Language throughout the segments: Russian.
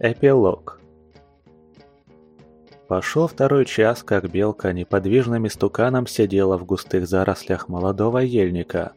Эпилог Пошел второй час, как белка неподвижным истуканом сидела в густых зарослях молодого ельника.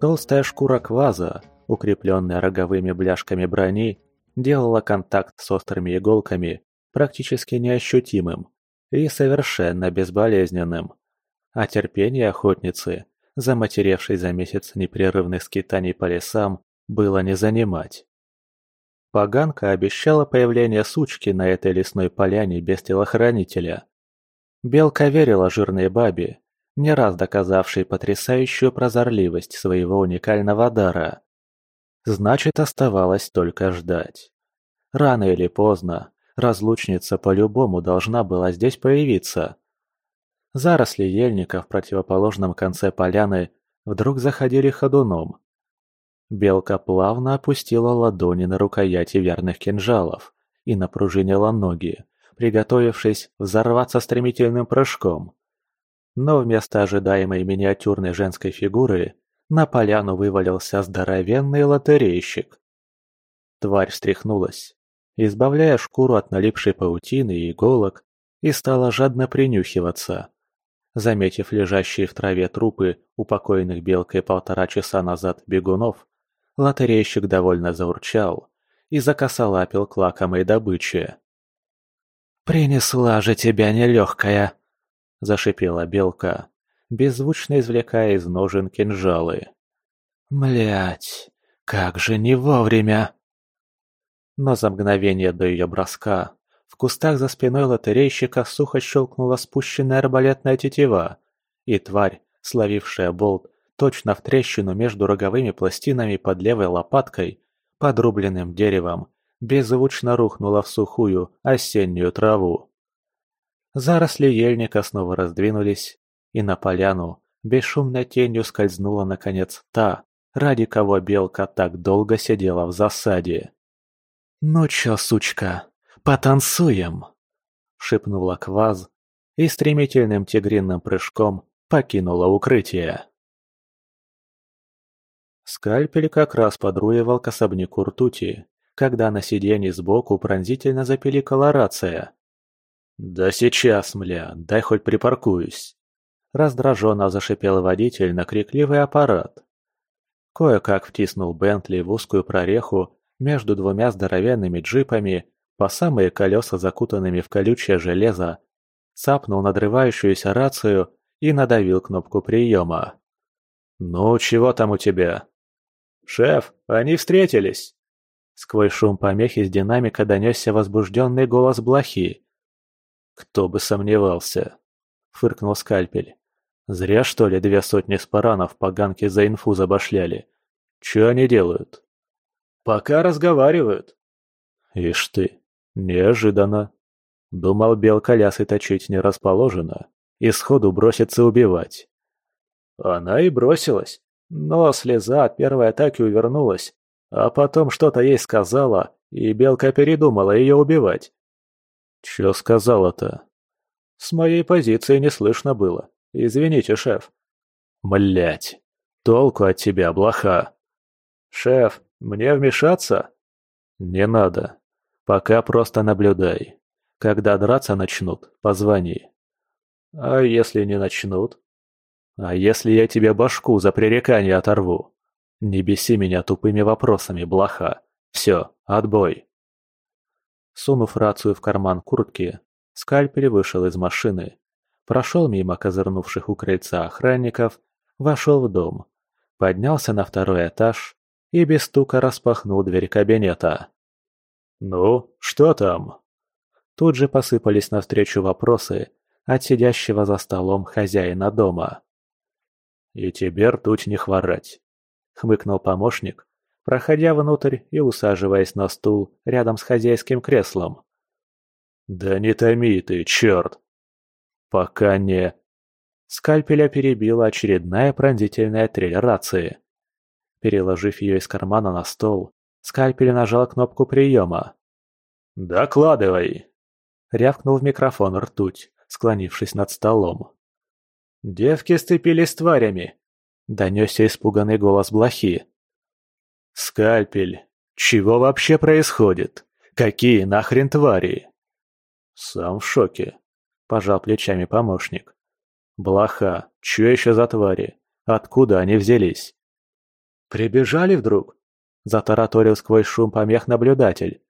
Толстая шкура кваза, укрепленная роговыми бляшками брони, делала контакт с острыми иголками практически неощутимым и совершенно безболезненным. А терпение охотницы, заматеревшей за месяц непрерывных скитаний по лесам, было не занимать. Поганка обещала появление сучки на этой лесной поляне без телохранителя. Белка верила жирной бабе, не раз доказавшей потрясающую прозорливость своего уникального дара. Значит, оставалось только ждать. Рано или поздно разлучница по-любому должна была здесь появиться. Заросли ельника в противоположном конце поляны вдруг заходили ходуном, Белка плавно опустила ладони на рукояти верных кинжалов и напружинила ноги, приготовившись взорваться стремительным прыжком. Но вместо ожидаемой миниатюрной женской фигуры на поляну вывалился здоровенный лотерейщик. Тварь встряхнулась, избавляя шкуру от налипшей паутины и иголок, и стала жадно принюхиваться. Заметив лежащие в траве трупы упокоенных белкой полтора часа назад бегунов, Лотерейщик довольно заурчал и закосолапил к лакомой добыче. «Принесла же тебя нелегкая!» – зашипела белка, беззвучно извлекая из ножен кинжалы. «Млять, как же не вовремя!» Но за мгновение до ее броска в кустах за спиной лотерейщика сухо щелкнула спущенная арбалетная тетива, и тварь, словившая болт, точно в трещину между роговыми пластинами под левой лопаткой, подрубленным деревом, беззвучно рухнула в сухую осеннюю траву. Заросли ельника снова раздвинулись, и на поляну бесшумной тенью скользнула, наконец, та, ради кого белка так долго сидела в засаде. «Ну чё, сучка, потанцуем?» — шепнула Кваз и стремительным тигринным прыжком покинула укрытие. Скальпель как раз подруевал к особняку ртути, когда на сиденье сбоку пронзительно запиликала рация. «Да сейчас, мля, дай хоть припаркуюсь!» Раздраженно зашипел водитель на крикливый аппарат. Кое-как втиснул Бентли в узкую прореху между двумя здоровенными джипами, по самые колеса закутанными в колючее железо, цапнул надрывающуюся рацию и надавил кнопку приема. «Ну, чего там у тебя?» «Шеф, они встретились!» Сквозь шум помехи из динамика донесся возбужденный голос блохи. «Кто бы сомневался!» — фыркнул скальпель. «Зря, что ли, две сотни спаранов поганки за инфу забашляли. Че они делают?» «Пока разговаривают». «Ишь ты, неожиданно!» Думал, белка лясы точить не расположена и сходу бросится убивать. Она и бросилась. Но слеза от первой атаки увернулась, а потом что-то ей сказала, и Белка передумала ее убивать. «Чё сказала-то?» «С моей позиции не слышно было. Извините, шеф». «Млять! Толку от тебя, блоха!» «Шеф, мне вмешаться?» «Не надо. Пока просто наблюдай. Когда драться начнут, позвони». «А если не начнут?» А если я тебе башку за пререкание оторву? Не беси меня тупыми вопросами, блоха. Все, отбой. Сунув рацию в карман куртки, скальпель вышел из машины, прошел мимо козырнувших у крыльца охранников, вошел в дом, поднялся на второй этаж и без стука распахнул дверь кабинета. «Ну, что там?» Тут же посыпались навстречу вопросы от сидящего за столом хозяина дома. «И тебе ртуть не хворать», — хмыкнул помощник, проходя внутрь и усаживаясь на стул рядом с хозяйским креслом. «Да не томи ты, черт!» «Пока не...» Скальпеля перебила очередная пронзительная трель рации. Переложив ее из кармана на стол, скальпель нажал кнопку приема. «Докладывай!» — рявкнул в микрофон ртуть, склонившись над столом. «Девки сцепились тварями!» — донесся испуганный голос блохи. «Скальпель! Чего вообще происходит? Какие нахрен твари?» «Сам в шоке», – пожал плечами помощник. «Блоха, чё еще за твари? Откуда они взялись?» «Прибежали вдруг?» – затараторил сквозь шум помех наблюдатель.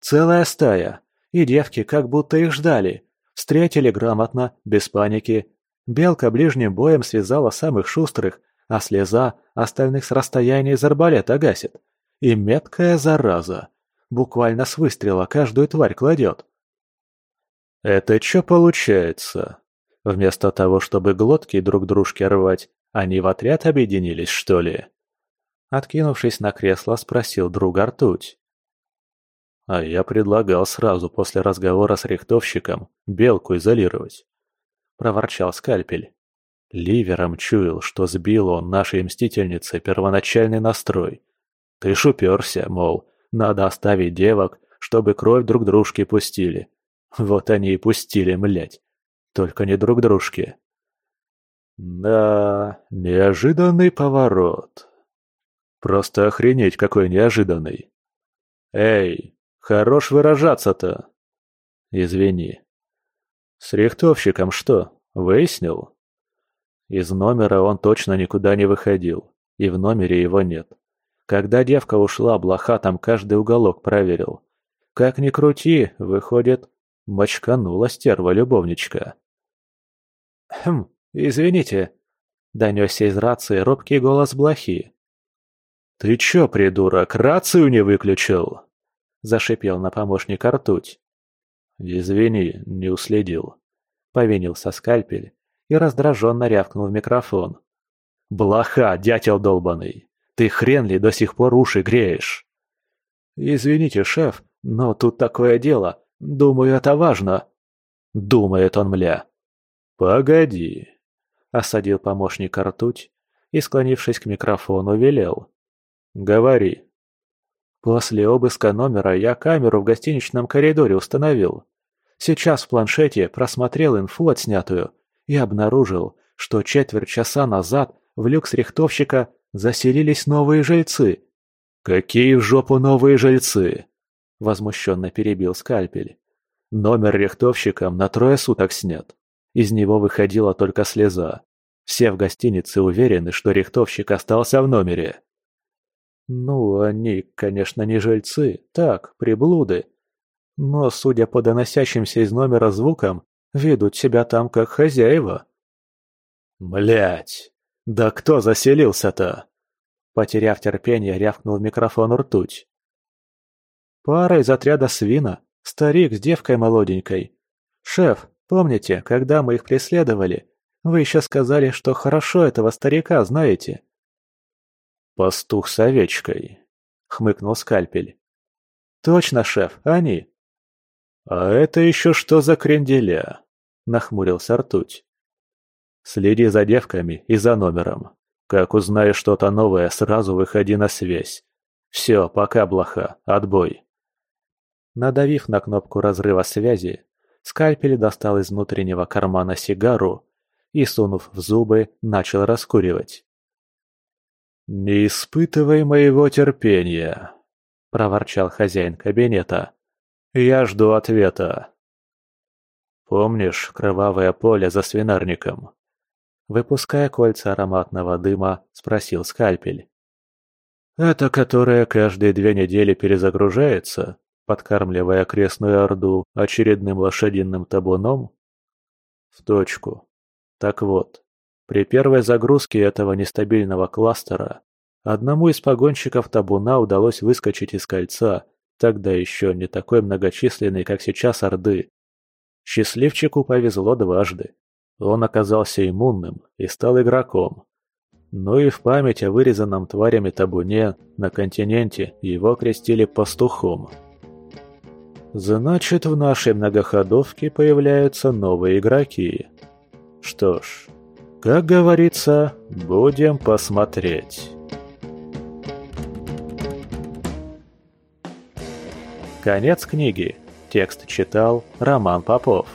«Целая стая, и девки как будто их ждали. Встретили грамотно, без паники. Белка ближним боем связала самых шустрых, а слеза остальных с расстояния из арбалета гасит. И меткая зараза. Буквально с выстрела каждую тварь кладет. Это что получается? Вместо того, чтобы глотки друг дружке рвать, они в отряд объединились, что ли? Откинувшись на кресло, спросил друг Артуть. А я предлагал сразу после разговора с рихтовщиком белку изолировать. Проворчал скальпель. Ливером чуял, что сбил он нашей мстительнице первоначальный настрой. Ты ж уперся, мол, надо оставить девок, чтобы кровь друг дружке пустили. Вот они и пустили, млять. Только не друг дружке. Да, неожиданный поворот. Просто охренеть какой неожиданный. Эй, хорош выражаться-то. Извини. С рихтовщиком что, выяснил? Из номера он точно никуда не выходил, и в номере его нет. Когда девка ушла, блоха там каждый уголок проверил. Как ни крути, выходит, мочканула стерва-любовничка. «Хм, извините», — донесся из рации робкий голос блохи. «Ты чё, придурок, рацию не выключил?» — зашипел на помощника ртуть. «Извини, не уследил», — повинился скальпель и раздраженно рявкнул в микрофон. «Блоха, дятел долбаный! Ты хрен ли до сих пор уши греешь?» «Извините, шеф, но тут такое дело. Думаю, это важно». «Думает он, мля». «Погоди», — осадил помощник ртуть и, склонившись к микрофону, велел. «Говори». После обыска номера я камеру в гостиничном коридоре установил. Сейчас в планшете просмотрел инфу отснятую и обнаружил, что четверть часа назад в люкс рихтовщика заселились новые жильцы. «Какие в жопу новые жильцы?» – возмущенно перебил скальпель. Номер рихтовщиком на трое суток снят. Из него выходила только слеза. Все в гостинице уверены, что рихтовщик остался в номере. Ну, они, конечно, не жильцы, так, приблуды. Но, судя по доносящимся из номера звукам, ведут себя там как хозяева. Блять, да кто заселился-то? Потеряв терпение, рявкнул в микрофон ртуть. Пара из отряда свина, старик с девкой молоденькой. Шеф, помните, когда мы их преследовали, вы еще сказали, что хорошо этого старика знаете. Пастух с овечкой, хмыкнул скальпель. Точно, шеф, они. А это еще что за кренделя? Нахмурился ртуть. Следи за девками и за номером. Как узнаешь что-то новое, сразу выходи на связь. Все, пока, блоха, отбой. Надавив на кнопку разрыва связи, скальпель достал из внутреннего кармана сигару и, сунув в зубы, начал раскуривать. «Не испытывай моего терпения», – проворчал хозяин кабинета. «Я жду ответа». «Помнишь кровавое поле за свинарником?» Выпуская кольца ароматного дыма, спросил скальпель. «Это которое каждые две недели перезагружается?» подкармливая окрестную орду очередным лошадиным табуном? В точку. Так вот, при первой загрузке этого нестабильного кластера одному из погонщиков табуна удалось выскочить из кольца, тогда еще не такой многочисленной, как сейчас Орды. Счастливчику повезло дважды. Он оказался иммунным и стал игроком. Ну и в память о вырезанном тварями табуне на континенте его крестили пастухом. Значит, в нашей многоходовке появляются новые игроки. Что ж, как говорится, будем посмотреть. Конец книги. Текст читал Роман Попов.